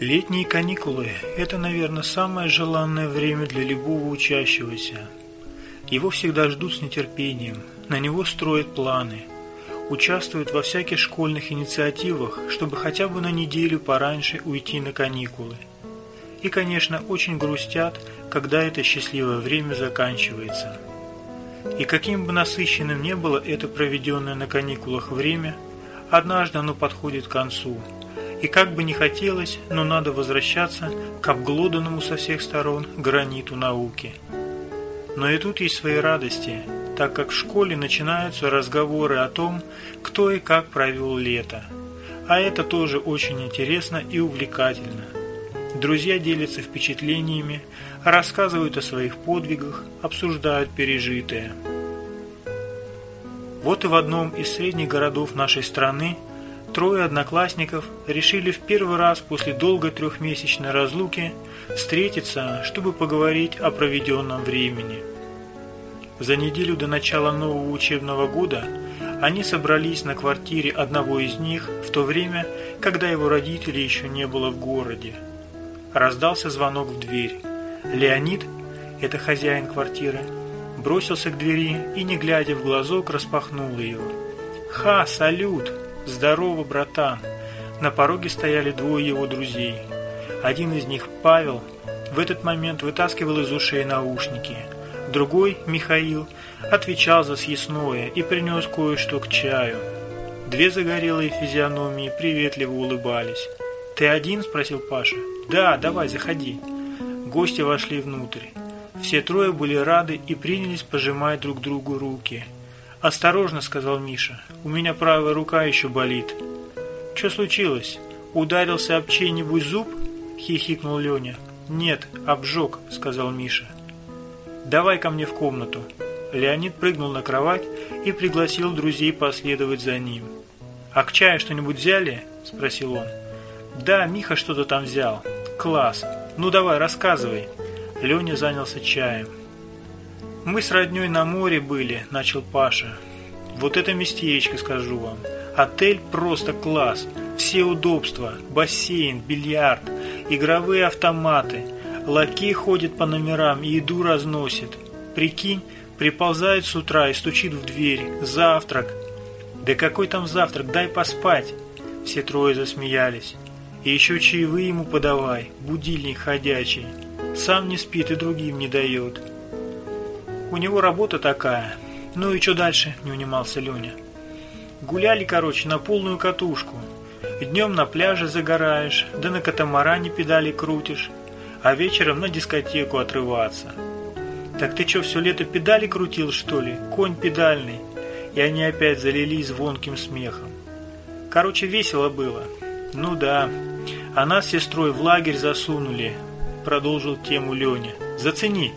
Летние каникулы – это, наверное, самое желанное время для любого учащегося. Его всегда ждут с нетерпением, на него строят планы, участвуют во всяких школьных инициативах, чтобы хотя бы на неделю пораньше уйти на каникулы. И, конечно, очень грустят, когда это счастливое время заканчивается. И каким бы насыщенным не было это проведенное на каникулах время, однажды оно подходит к концу – и как бы не хотелось, но надо возвращаться к обглоданному со всех сторон граниту науки. Но и тут есть свои радости, так как в школе начинаются разговоры о том, кто и как провел лето. А это тоже очень интересно и увлекательно. Друзья делятся впечатлениями, рассказывают о своих подвигах, обсуждают пережитое. Вот и в одном из средних городов нашей страны трое одноклассников решили в первый раз после долгой трехмесячной разлуки встретиться, чтобы поговорить о проведенном времени. За неделю до начала нового учебного года они собрались на квартире одного из них в то время, когда его родителей еще не было в городе. Раздался звонок в дверь. Леонид, это хозяин квартиры, бросился к двери и, не глядя в глазок, распахнул ее. «Ха, салют!» «Здорово, братан!» На пороге стояли двое его друзей. Один из них, Павел, в этот момент вытаскивал из ушей наушники. Другой, Михаил, отвечал за съестное и принес кое-что к чаю. Две загорелые физиономии приветливо улыбались. «Ты один?» – спросил Паша. «Да, давай, заходи». Гости вошли внутрь. Все трое были рады и принялись пожимать друг другу руки – «Осторожно», — сказал Миша, — «у меня правая рука еще болит». «Что случилось? Ударился об чей-нибудь зуб?» — хихикнул Леня. «Нет, обжег», — сказал Миша. «Давай ко мне в комнату». Леонид прыгнул на кровать и пригласил друзей последовать за ним. «А к чаю что-нибудь взяли?» – спросил он. «Да, Миха что-то там взял. Класс. Ну давай, рассказывай». Леня занялся чаем. «Мы с родней на море были», – начал Паша. «Вот это местечко, скажу вам. Отель просто класс. Все удобства. Бассейн, бильярд, игровые автоматы. Лакей ходит по номерам и еду разносит. Прикинь, приползает с утра и стучит в дверь. Завтрак. Да какой там завтрак, дай поспать. Все трое засмеялись. И еще чаевые ему подавай, будильник ходячий. Сам не спит и другим не дает. У него работа такая. Ну и что дальше, не унимался Леня. Гуляли, короче, на полную катушку. Днем на пляже загораешь, да на катамаране педали крутишь, а вечером на дискотеку отрываться. Так ты что, все лето педали крутил, что ли? Конь педальный. И они опять залились звонким смехом. Короче, весело было. Ну да. А нас с сестрой в лагерь засунули, продолжил тему Леня. Зацени.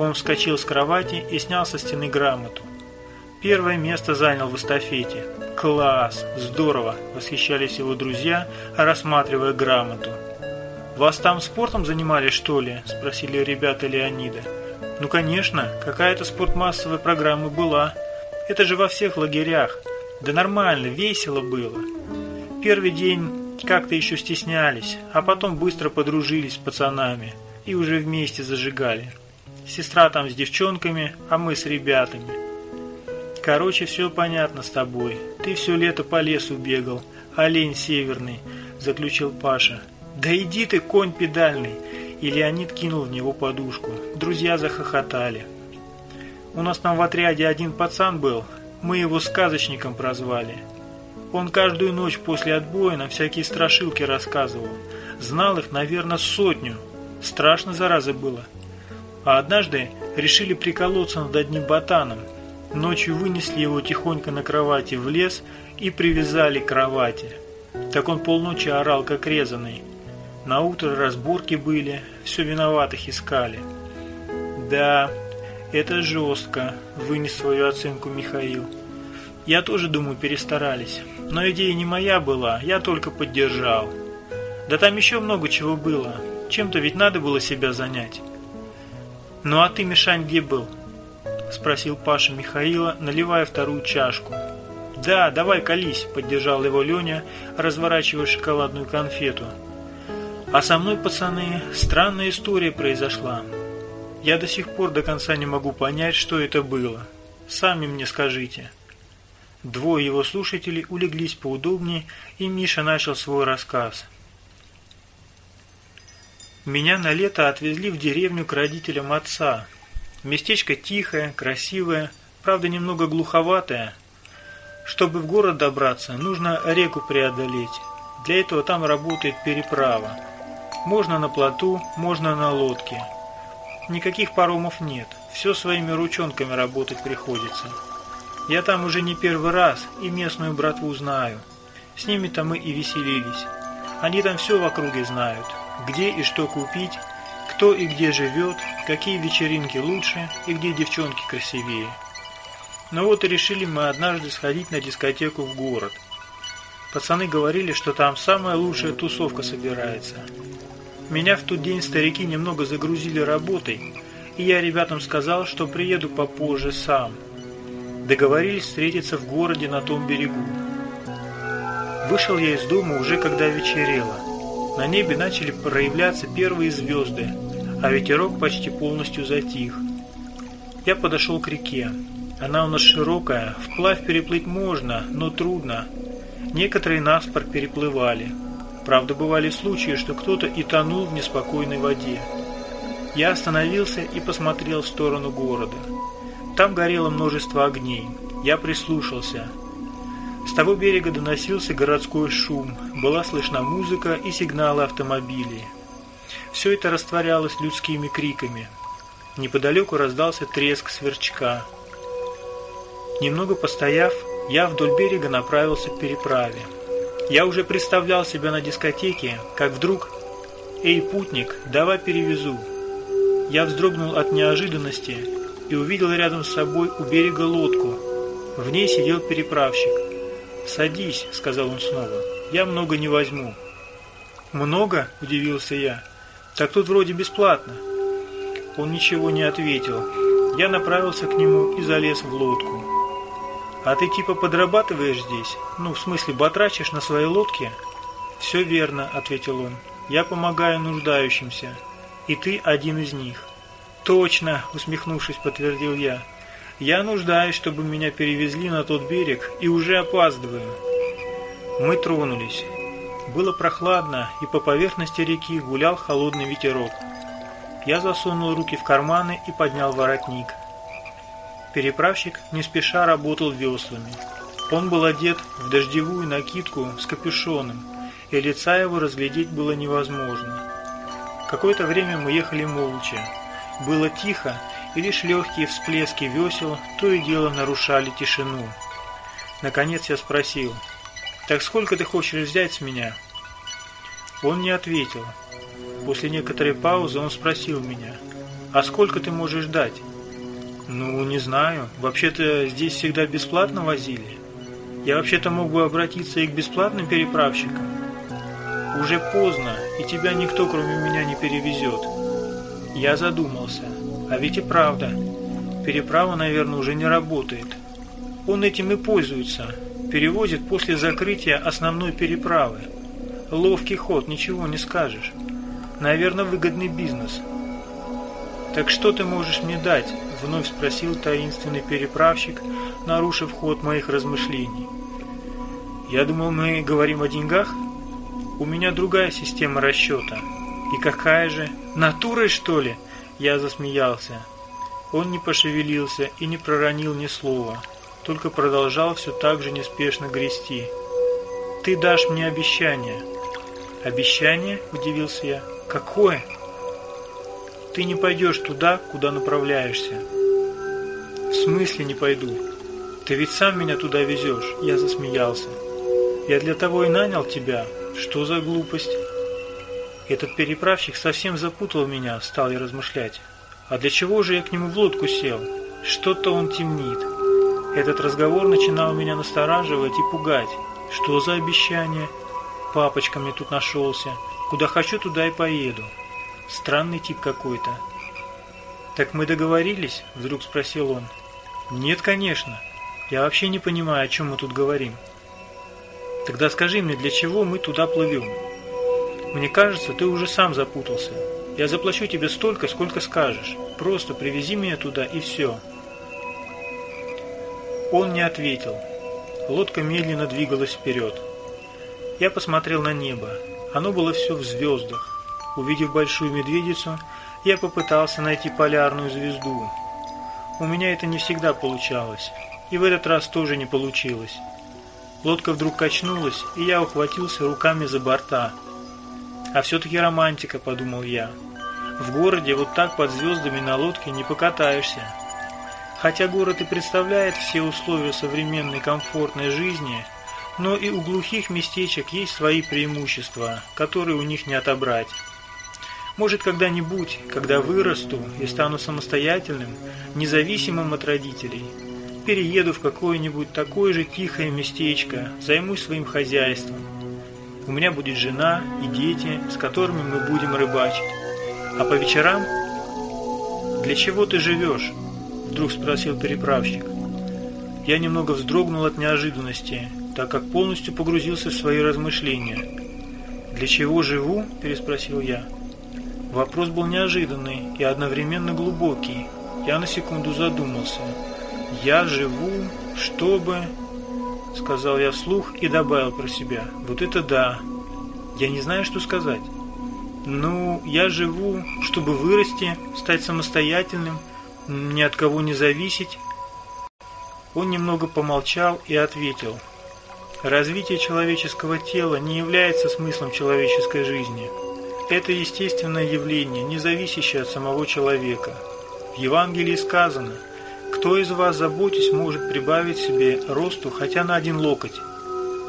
Он вскочил с кровати и снял со стены грамоту. Первое место занял в эстафете. «Класс! Здорово!» – восхищались его друзья, рассматривая грамоту. «Вас там спортом занимали, что ли?» – спросили ребята Леонида. «Ну, конечно, какая-то спортмассовая программа была. Это же во всех лагерях. Да нормально, весело было. Первый день как-то еще стеснялись, а потом быстро подружились с пацанами и уже вместе зажигали. Сестра там с девчонками, а мы с ребятами. Короче, все понятно с тобой. Ты все лето по лесу бегал, олень северный, заключил Паша. Да иди ты, конь педальный. И Леонид кинул в него подушку. Друзья захохотали. У нас там в отряде один пацан был, мы его сказочником прозвали. Он каждую ночь после отбоя на всякие страшилки рассказывал. Знал их, наверное, сотню. Страшно, зараза, было. А однажды решили приколоться над одним ботаном. Ночью вынесли его тихонько на кровати в лес и привязали к кровати. Так он полночи орал, как резанный. На утро разборки были, все виноватых искали. Да, это жестко, вынес свою оценку Михаил. Я тоже думаю, перестарались. Но идея не моя была, я только поддержал. Да там еще много чего было. Чем-то ведь надо было себя занять. «Ну а ты, Мишань, где был?» – спросил Паша Михаила, наливая вторую чашку. «Да, давай колись», – поддержал его Леня, разворачивая шоколадную конфету. А со мной, пацаны, странная история произошла. Я до сих пор до конца не могу понять, что это было. Сами мне скажите. Двое его слушателей улеглись поудобнее, и Миша начал свой рассказ. Меня на лето отвезли в деревню к родителям отца. Местечко тихое, красивое, правда немного глуховатое. Чтобы в город добраться, нужно реку преодолеть. Для этого там работает переправа. Можно на плоту, можно на лодке. Никаких паромов нет, все своими ручонками работать приходится. Я там уже не первый раз и местную братву знаю. С ними-то мы и веселились. Они там все в округе знают, где и что купить, кто и где живет, какие вечеринки лучше и где девчонки красивее. Но вот и решили мы однажды сходить на дискотеку в город. Пацаны говорили, что там самая лучшая тусовка собирается. Меня в тот день старики немного загрузили работой, и я ребятам сказал, что приеду попозже сам. Договорились встретиться в городе на том берегу. Вышел я из дома уже когда вечерело. На небе начали проявляться первые звезды, а ветерок почти полностью затих. Я подошел к реке. Она у нас широкая, вплавь переплыть можно, но трудно. Некоторые наспор переплывали. Правда, бывали случаи, что кто-то и тонул в неспокойной воде. Я остановился и посмотрел в сторону города. Там горело множество огней. Я прислушался. С того берега доносился городской шум, была слышна музыка и сигналы автомобилей. Все это растворялось людскими криками. Неподалеку раздался треск сверчка. Немного постояв, я вдоль берега направился к переправе. Я уже представлял себя на дискотеке, как вдруг «Эй, путник, давай перевезу». Я вздрогнул от неожиданности и увидел рядом с собой у берега лодку. В ней сидел переправщик. «Садись», — сказал он снова, — «я много не возьму». «Много?» – удивился я. «Так тут вроде бесплатно». Он ничего не ответил. Я направился к нему и залез в лодку. «А ты типа подрабатываешь здесь? Ну, в смысле, батрачишь на своей лодке?» «Все верно», — ответил он. «Я помогаю нуждающимся. И ты один из них». «Точно», — усмехнувшись, подтвердил я. «Я нуждаюсь, чтобы меня перевезли на тот берег, и уже опаздываю». Мы тронулись. Было прохладно, и по поверхности реки гулял холодный ветерок. Я засунул руки в карманы и поднял воротник. Переправщик не спеша работал веслами. Он был одет в дождевую накидку с капюшоном, и лица его разглядеть было невозможно. Какое-то время мы ехали молча. Было тихо, и лишь легкие всплески весел то и дело нарушали тишину. Наконец я спросил, «Так сколько ты хочешь взять с меня?» Он не ответил. После некоторой паузы он спросил меня, «А сколько ты можешь дать?» Ну, не знаю. Вообще-то здесь всегда бесплатно возили. Я вообще-то мог бы обратиться и к бесплатным переправщикам. Уже поздно, и тебя никто, кроме меня, не перевезет. Я задумался. А ведь и правда. Переправа, наверное, уже не работает. Он этим и пользуется. Перевозит после закрытия основной переправы. Ловкий ход, ничего не скажешь. Наверное, выгодный бизнес. Так что ты можешь мне дать? Вновь спросил таинственный переправщик, нарушив ход моих размышлений. Я думал, мы говорим о деньгах? У меня другая система расчета. И какая же? Натурой, что ли? Я засмеялся. Он не пошевелился и не проронил ни слова, только продолжал все так же неспешно грести. «Ты дашь мне обещание». «Обещание?» – удивился я. «Какое?» Ты не пойдешь туда, куда направляешься. В смысле не пойду? Ты ведь сам меня туда везешь. Я засмеялся. Я для того и нанял тебя. Что за глупость? Этот переправщик совсем запутал меня, стал я размышлять. А для чего же я к нему в лодку сел? Что-то он темнит. Этот разговор начинал меня настораживать и пугать. Что за обещание? Папочка мне тут нашелся. Куда хочу, туда и поеду. Странный тип какой-то. «Так мы договорились?» – вдруг спросил он. «Нет, конечно. Я вообще не понимаю, о чем мы тут говорим». «Тогда скажи мне, для чего мы туда плывем?» Мне кажется, ты уже сам запутался. Я заплачу тебе столько, сколько скажешь. Просто привези меня туда и все. Он не ответил. Лодка медленно двигалась вперед. Я посмотрел на небо. Оно было все в звездах. Увидев большую медведицу, я попытался найти полярную звезду. У меня это не всегда получалось, и в этот раз тоже не получилось. Лодка вдруг качнулась, и я ухватился руками за борта. А все-таки романтика, подумал я. В городе вот так под звездами на лодке не покатаешься. Хотя город и представляет все условия современной комфортной жизни, но и у глухих местечек есть свои преимущества, которые у них не отобрать. Может, когда-нибудь, когда вырасту и стану самостоятельным, независимым от родителей, перееду в какое-нибудь такое же тихое местечко, займусь своим хозяйством. У меня будет жена и дети, с которыми мы будем рыбачить. А по вечерам... «Для чего ты живешь?» – вдруг спросил переправщик. Я немного вздрогнул от неожиданности, так как полностью погрузился в свои размышления. «Для чего живу?» – переспросил я. Вопрос был неожиданный и одновременно глубокий. Я на секунду задумался. «Я живу, чтобы...» Сказал я вслух и добавил про себя. «Вот это да! Я не знаю, что сказать. Ну, я живу, чтобы вырасти, стать самостоятельным, ни от кого не зависеть». Он немного помолчал и ответил. «Развитие человеческого тела не является смыслом человеческой жизни». Это естественное явление, не зависящее от самого человека. В Евангелии сказано, «Кто из вас, заботясь, может прибавить себе росту хотя на один локоть?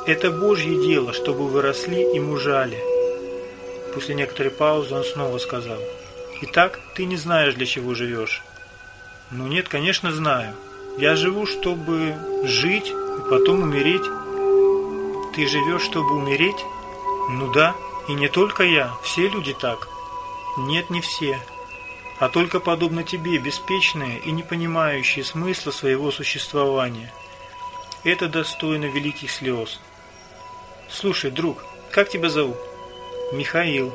Это Божье дело, чтобы вы росли и мужали». После некоторой паузы он снова сказал, «Итак, ты не знаешь, для чего живешь». «Ну нет, конечно, знаю. Я живу, чтобы жить и потом умереть». «Ты живешь, чтобы умереть?» «Ну да». И не только я, все люди так. Нет, не все. А только подобно тебе, беспечные и не понимающие смысла своего существования. Это достойно великих слез. Слушай, друг, как тебя зовут? Михаил.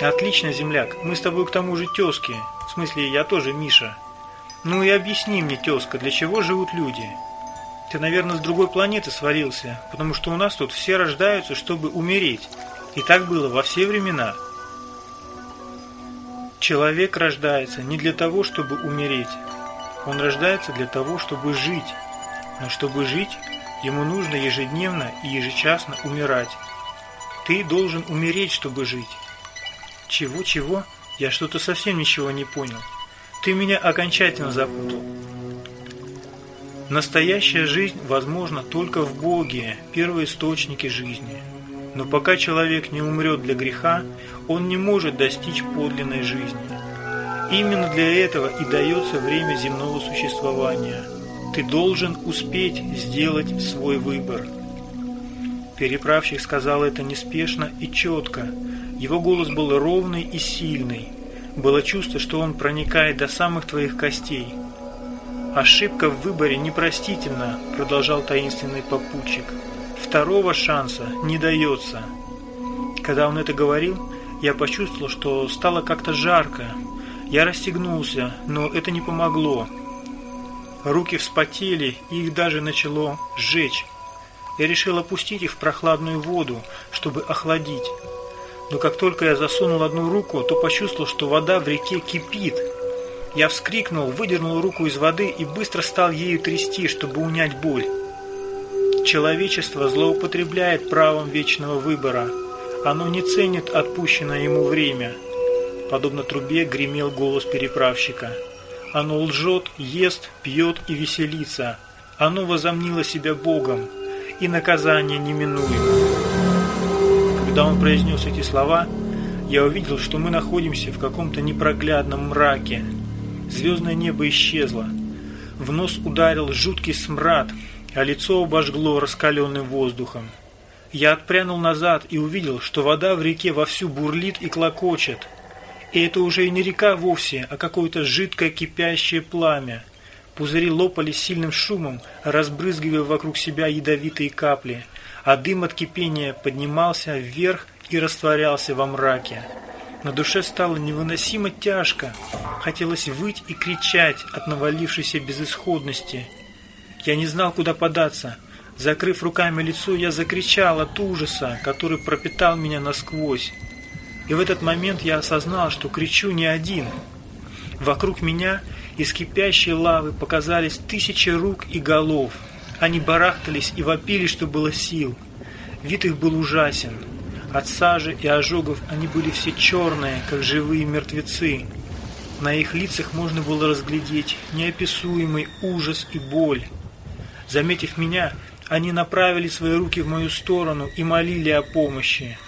Отлично, земляк. Мы с тобой к тому же тезки. В смысле, я тоже Миша. Ну и объясни мне, тезка, для чего живут люди? Ты, наверное, с другой планеты свалился, потому что у нас тут все рождаются, чтобы умереть. И так было во все времена. Человек рождается не для того, чтобы умереть. Он рождается для того, чтобы жить. Но чтобы жить, ему нужно ежедневно и ежечасно умирать. Ты должен умереть, чтобы жить. Чего-чего? Я что-то совсем ничего не понял. Ты меня окончательно запутал. Настоящая жизнь возможна только в Боге, первоисточнике жизни. Но пока человек не умрет для греха, он не может достичь подлинной жизни. Именно для этого и дается время земного существования. Ты должен успеть сделать свой выбор. Переправщик сказал это неспешно и четко. Его голос был ровный и сильный. Было чувство, что он проникает до самых твоих костей. «Ошибка в выборе непростительна», — продолжал таинственный попутчик. Второго шанса не дается. Когда он это говорил, я почувствовал, что стало как-то жарко. Я расстегнулся, но это не помогло. Руки вспотели, их даже начало сжечь. Я решил опустить их в прохладную воду, чтобы охладить. Но как только я засунул одну руку, то почувствовал, что вода в реке кипит. Я вскрикнул, выдернул руку из воды и быстро стал ею трясти, чтобы унять боль. Человечество злоупотребляет правом вечного выбора. Оно не ценит отпущенное ему время. Подобно трубе гремел голос переправщика. Оно лжет, ест, пьет и веселится. Оно возомнило себя Богом, и наказание неминуемо. Когда он произнес эти слова, я увидел, что мы находимся в каком-то непроглядном мраке. Звездное небо исчезло. В нос ударил жуткий смрад, а лицо обожгло раскаленным воздухом. Я отпрянул назад и увидел, что вода в реке вовсю бурлит и клокочет. И это уже и не река вовсе, а какое-то жидкое кипящее пламя. Пузыри лопались сильным шумом, разбрызгивая вокруг себя ядовитые капли, а дым от кипения поднимался вверх и растворялся во мраке. На душе стало невыносимо тяжко. Хотелось выть и кричать от навалившейся безысходности. Я не знал, куда податься. Закрыв руками лицо, я закричал от ужаса, который пропитал меня насквозь. И в этот момент я осознал, что кричу не один. Вокруг меня из кипящей лавы показались тысячи рук и голов. Они барахтались и вопили, что было сил. Вид их был ужасен. От сажи и ожогов они были все черные, как живые мертвецы. На их лицах можно было разглядеть неописуемый ужас и боль. Заметив меня, они направили свои руки в мою сторону и молили о помощи.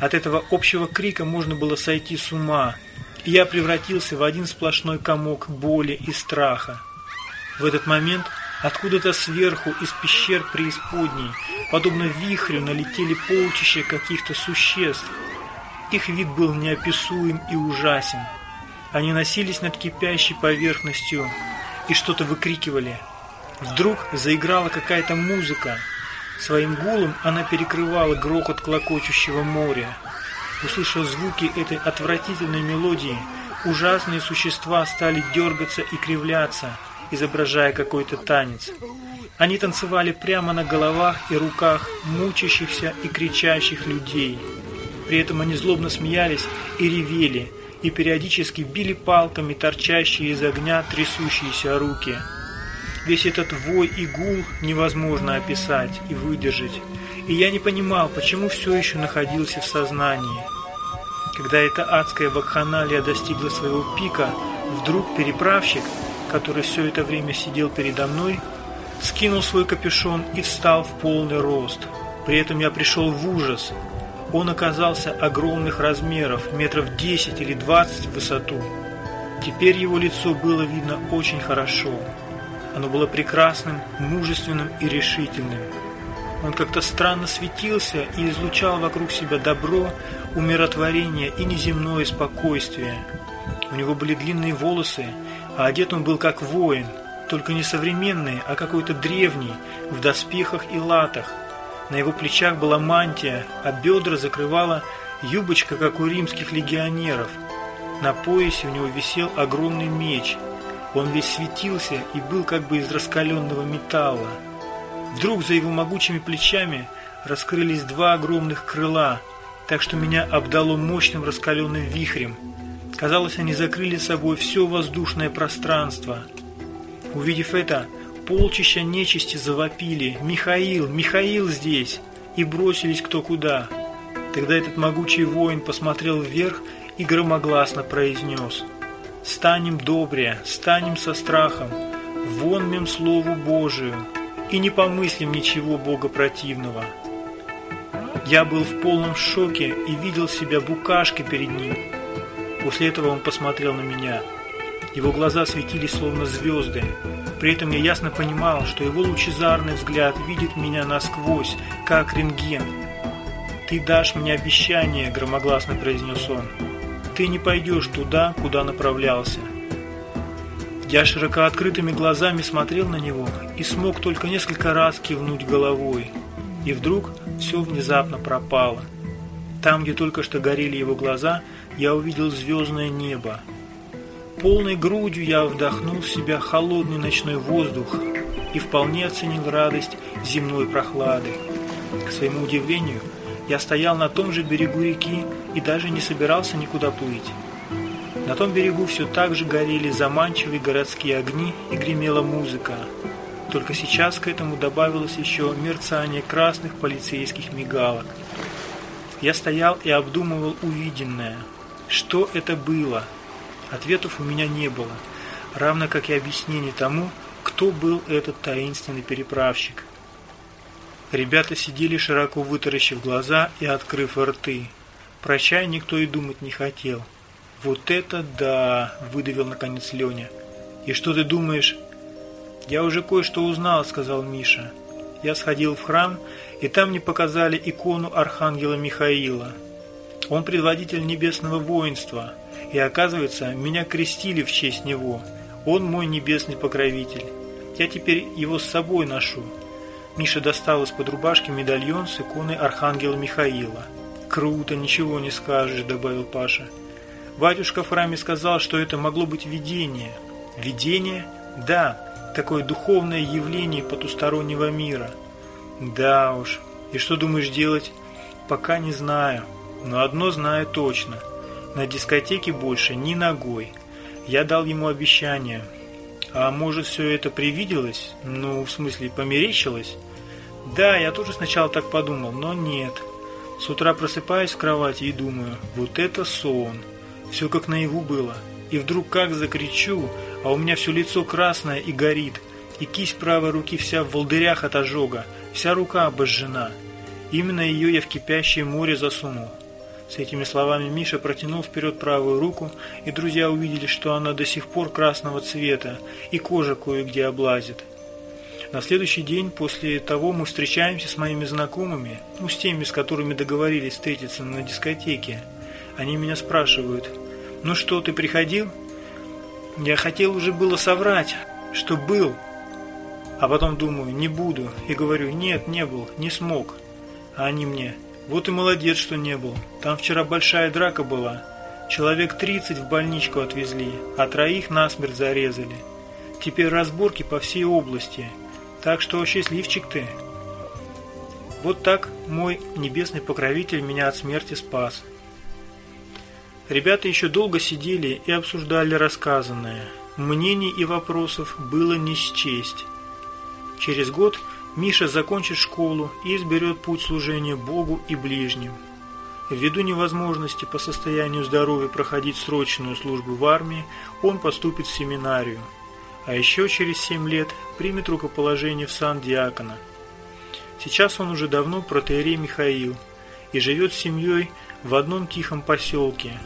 От этого общего крика можно было сойти с ума, и я превратился в один сплошной комок боли и страха. В этот момент откуда-то сверху из пещер преисподней Подобно вихрю налетели полчища каких-то существ. Их вид был неописуем и ужасен. Они носились над кипящей поверхностью и что-то выкрикивали. Вдруг заиграла какая-то музыка. Своим гулом она перекрывала грохот клокочущего моря. Услышав звуки этой отвратительной мелодии, ужасные существа стали дергаться и кривляться, изображая какой-то танец. Они танцевали прямо на головах и руках мучащихся и кричащих людей. При этом они злобно смеялись и ревели, и периодически били палками торчащие из огня трясущиеся руки. Весь этот вой и гул невозможно описать и выдержать, и я не понимал, почему все еще находился в сознании. Когда эта адская вакханалия достигла своего пика, вдруг переправщик, который все это время сидел передо мной, скинул свой капюшон и встал в полный рост. При этом я пришел в ужас. Он оказался огромных размеров, метров 10 или 20 в высоту. Теперь его лицо было видно очень хорошо. Оно было прекрасным, мужественным и решительным. Он как-то странно светился и излучал вокруг себя добро, умиротворение и неземное спокойствие. У него были длинные волосы, а одет он был как воин – только не современный, а какой-то древний, в доспехах и латах. На его плечах была мантия, а бедра закрывала юбочка, как у римских легионеров. На поясе у него висел огромный меч. Он весь светился и был как бы из раскаленного металла. Вдруг за его могучими плечами раскрылись два огромных крыла, так что меня обдало мощным раскаленным вихрем. Казалось, они закрыли собой все воздушное пространство – Увидев это, полчища нечисти завопили «Михаил! Михаил здесь!» и бросились кто куда. Тогда этот могучий воин посмотрел вверх и громогласно произнес «Станем добре, станем со страхом, вон мем Слову Божию, и не помыслим ничего богопротивного». Я был в полном шоке и видел себя букашкой перед ним. После этого он посмотрел на меня – его глаза светились словно звезды. При этом я ясно понимал, что его лучезарный взгляд видит меня насквозь, как рентген. «Ты дашь мне обещание», – громогласно произнес он. «Ты не пойдешь туда, куда направлялся». Я широко открытыми глазами смотрел на него и смог только несколько раз кивнуть головой. И вдруг все внезапно пропало. Там, где только что горели его глаза, я увидел звездное небо, Полной грудью я вдохнул в себя холодный ночной воздух и вполне оценил радость земной прохлады. К своему удивлению, я стоял на том же берегу реки и даже не собирался никуда плыть. На том берегу все так же горели заманчивые городские огни и гремела музыка. Только сейчас к этому добавилось еще мерцание красных полицейских мигалок. Я стоял и обдумывал увиденное. Что это было? Ответов у меня не было, равно как и объяснений тому, кто был этот таинственный переправщик. Ребята сидели широко вытаращив глаза и открыв рты. Про чай никто и думать не хотел. «Вот это да!» – выдавил наконец Леня. «И что ты думаешь?» «Я уже кое-что узнал», – сказал Миша. «Я сходил в храм, и там мне показали икону Архангела Михаила. Он предводитель небесного воинства, и оказывается, меня крестили в честь него. Он мой небесный покровитель. Я теперь его с собой ношу. Миша достал из-под рубашки медальон с иконой Архангела Михаила. Круто, ничего не скажешь, добавил Паша. Батюшка в храме сказал, что это могло быть видение. Видение? Да, такое духовное явление потустороннего мира. Да уж. И что думаешь делать? Пока не знаю. Но одно знаю точно. На дискотеке больше ни ногой. Я дал ему обещание. А может, все это привиделось? Ну, в смысле, померещилось? Да, я тоже сначала так подумал, но нет. С утра просыпаюсь в кровати и думаю, вот это сон. Все как наяву было. И вдруг как закричу, а у меня все лицо красное и горит, и кисть правой руки вся в волдырях от ожога, вся рука обожжена. Именно ее я в кипящее море засунул. С этими словами Миша протянул вперед правую руку, и друзья увидели, что она до сих пор красного цвета, и кожа кое-где облазит. На следующий день после того мы встречаемся с моими знакомыми, ну, с теми, с которыми договорились встретиться на дискотеке. Они меня спрашивают, «Ну что, ты приходил?» Я хотел уже было соврать, что был, а потом думаю, не буду, и говорю, нет, не был, не смог. А они мне, вот и молодец, что не был, там вчера большая драка была, человек 30 в больничку отвезли, а троих насмерть зарезали. Теперь разборки по всей области, так что счастливчик ты. Вот так мой небесный покровитель меня от смерти спас. Ребята еще долго сидели и обсуждали рассказанное. Мнений и вопросов было не счесть. Через год Миша закончит школу и изберет путь служения Богу и ближним. Ввиду невозможности по состоянию здоровья проходить срочную службу в армии, он поступит в семинарию – а еще через семь лет примет рукоположение в сан диакона. Сейчас он уже давно протеерей Михаил и живет с семьей в одном тихом поселке.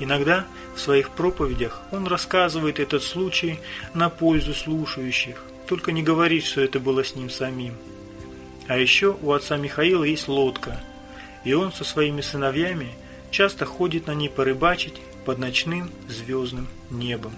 Иногда в своих проповедях он рассказывает этот случай на пользу слушающих, только не говорит, что это было с ним самим. А еще у отца Михаила есть лодка, и он со своими сыновьями часто ходит на ней порыбачить под ночным звездным небом.